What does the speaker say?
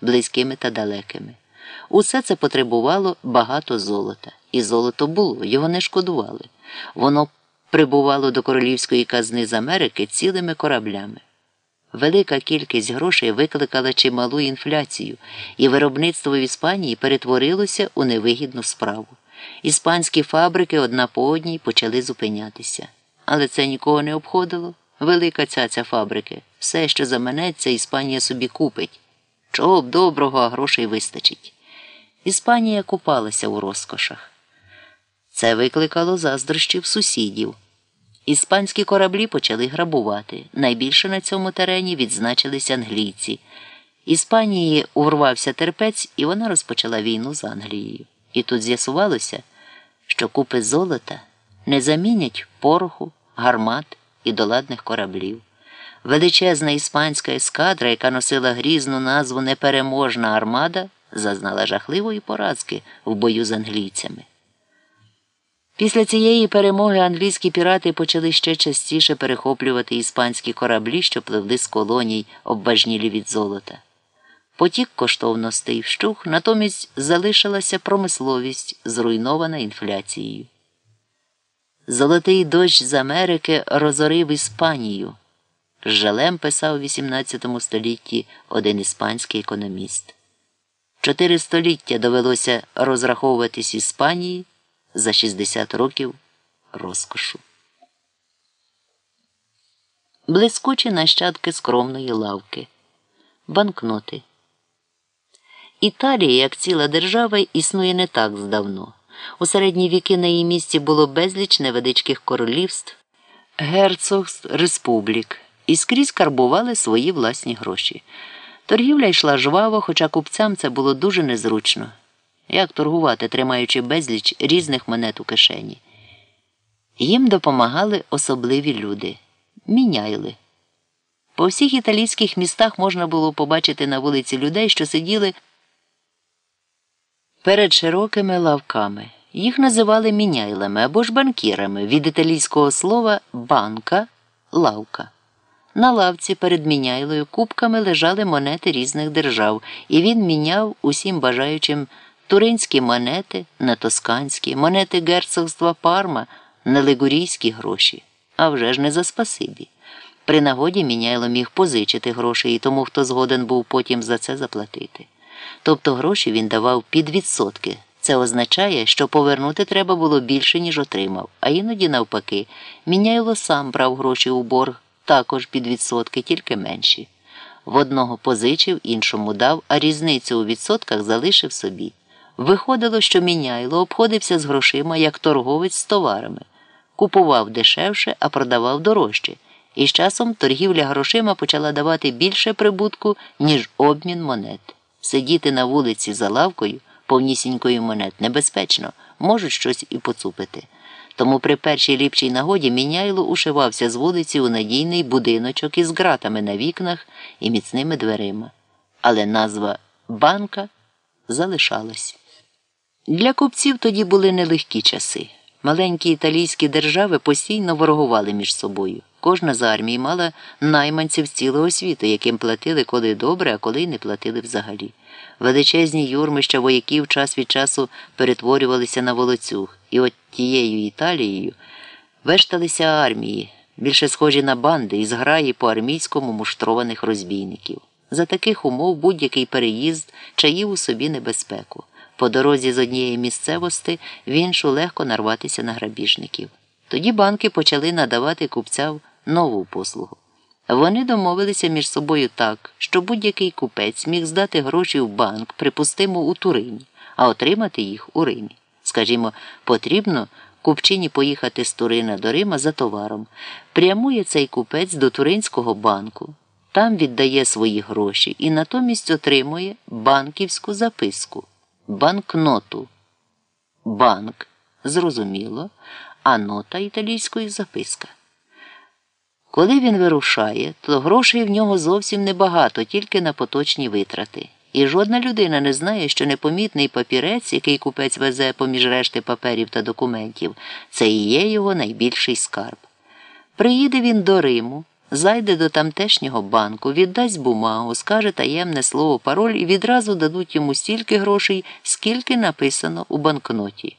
близькими та далекими. Усе це потребувало багато золота, і золото було, його не шкодували. Воно прибувало до королівської казни з Америки цілими кораблями. Велика кількість грошей викликала чималу інфляцію, і виробництво в Іспанії перетворилося у невигідну справу. Іспанські фабрики одна по одній почали зупинятися. Але це нікого не обходило. Велика цяця фабрики. Все, що заманеться, Іспанія собі купить. Чого б доброго, а грошей вистачить. Іспанія купалася у розкошах. Це викликало заздрощів сусідів. Іспанські кораблі почали грабувати. Найбільше на цьому терені відзначились англійці. Іспанії урвався терпець, і вона розпочала війну з Англією. І тут з'ясувалося, що купи золота не замінять пороху, гармат і доладних кораблів. Величезна іспанська ескадра, яка носила грізну назву Непереможна армада, зазнала жахливої поразки в бою з англійцями. Після цієї перемоги англійські пірати почали ще частіше перехоплювати іспанські кораблі, що пливли з колоній, обважнілі від золота. Потік коштовностей вщух, натомість залишилася промисловість, зруйнована інфляцією. Золотий дощ з Америки розорив Іспанію. Жалем писав у XVIII столітті один іспанський економіст. Чотири століття довелося розраховуватись Іспанії за 60 років розкошу. Блискучі нащадки скромної лавки. Банкноти. Італія, як ціла держава, існує не так здавно. У середні віки на її місці було безліч невеличких королівств, герцогств, республік і скрізь карбували свої власні гроші. Торгівля йшла жваво, хоча купцям це було дуже незручно. Як торгувати, тримаючи безліч різних монет у кишені? Їм допомагали особливі люди міняйли. По всіх італійських містах можна було побачити на вулиці людей, що сиділи перед широкими лавками. Їх називали міняйлами або ж банкірами від італійського слова банка лавка. На лавці перед міняйлою кубками лежали монети різних держав, і він міняв усім бажаючим туринські монети на тосканські, монети герцогства Парма на лигурійські гроші, а вже ж не за спасибі. При нагоді міняйло міг позичити гроші і тому, хто згоден був потім за це заплатити. Тобто гроші він давав під відсотки. Це означає, що повернути треба було більше, ніж отримав, а іноді, навпаки, міняйло сам брав гроші у борг також під відсотки, тільки менші. В одного позичив, іншому дав, а різницю у відсотках залишив собі. Виходило, що міняйло обходився з грошима як торговець з товарами, купував дешевше, а продавав дорожче. І з часом торгівля грошима почала давати більше прибутку, ніж обмін монет. Сидіти на вулиці за лавкою повнісінької монет небезпечно, можуть щось і поцупити. Тому при першій ліпшій нагоді міняйло ушивався з вулиці у надійний будиночок із ґратами на вікнах і міцними дверима. Але назва банка залишалась. Для купців тоді були нелегкі часи. Маленькі італійські держави постійно ворогували між собою. Кожна з армій мала найманців цілого світу, яким платили коли добре, а коли й не платили взагалі. Величезні юрмища вояків час від часу перетворювалися на волоцюг, і от тією Італією вешталися армії, більше схожі на банди і зграї по армійському муштрованих розбійників. За таких умов будь-який переїзд чаїв у собі небезпеку. По дорозі з однієї місцевості в іншу легко нарватися на грабіжників. Тоді банки почали надавати купцям нову послугу. Вони домовилися між собою так, що будь-який купець міг здати гроші в банк, припустимо, у Турині, а отримати їх у Римі. Скажімо, потрібно купчині поїхати з Турина до Рима за товаром. Прямує цей купець до Туринського банку, там віддає свої гроші і натомість отримує банківську записку, банкноту. Банк, зрозуміло, а нота італійської записка. Коли він вирушає, то грошей в нього зовсім небагато, тільки на поточні витрати. І жодна людина не знає, що непомітний папірець, який купець везе поміж решти паперів та документів, це і є його найбільший скарб. Приїде він до Риму, зайде до тамтешнього банку, віддасть бумагу, скаже таємне слово пароль і відразу дадуть йому стільки грошей, скільки написано у банкноті.